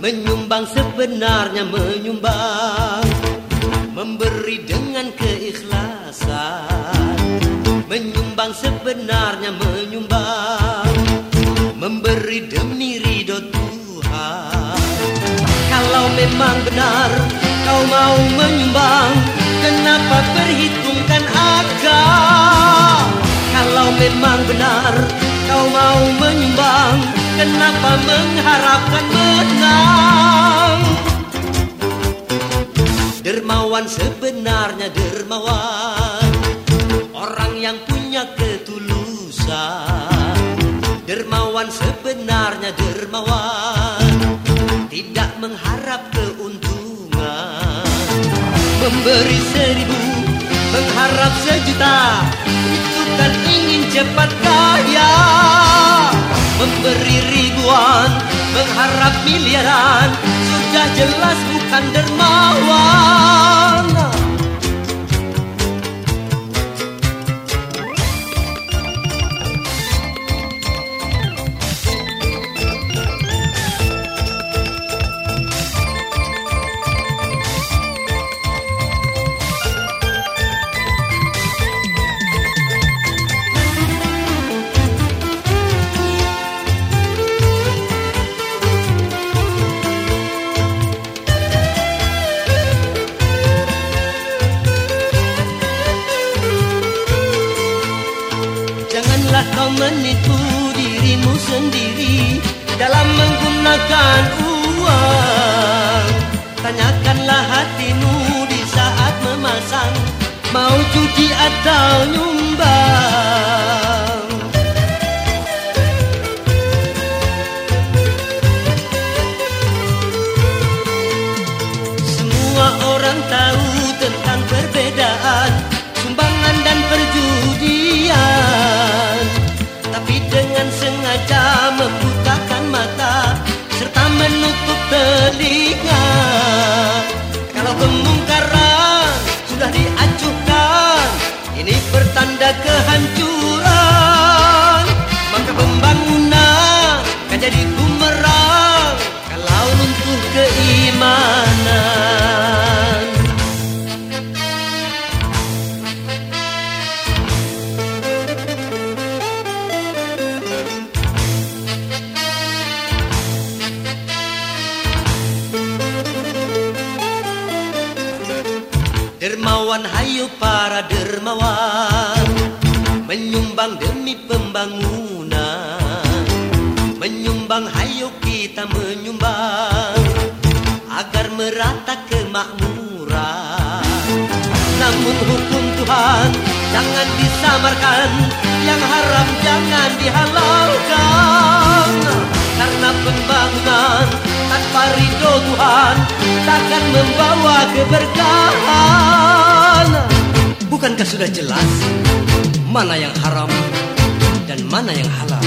Menyumbang sebenarnya menyumbang Memberi dengan keikhlasan. Menyumbang sebenarnya menyumbang Memberi demi ridho Tuhan. Kalau memang benar kau mau menyumbang Kenapa perhitungkan angka Kalau memang benar kau mau menyumbang Kenapa mengharapkan menang? Dermawan sebenarnya dermawan Orang yang punya ketulusan. Dermawan sebenarnya dermawan Tidak mengharap keuntungan. Memberi seribu Mengharap sejuta Itu kan ingin cepat kaya Memberi ribuan Mengharap miliaran. Sudah jelas bukan Janganlah kau menipu dirimu sendiri dalam menggunakan uang. Tanyakanlah hatimu di saat memasang mau judi atau nyumbang. Dermawan hayu para dermawan. Menyumbang demi pembangunan. Menyumbang hayu kita menyumbang. Agar merata kemakmuran. Namun hukum Tuhan jangan disamarkan. Yang haram jangan dihalalkan. Karena pembangunan tanpa ridho Tuhan Takkan membawa keberkahan Bukankah sudah jelas Mana yang haram dan mana yang halal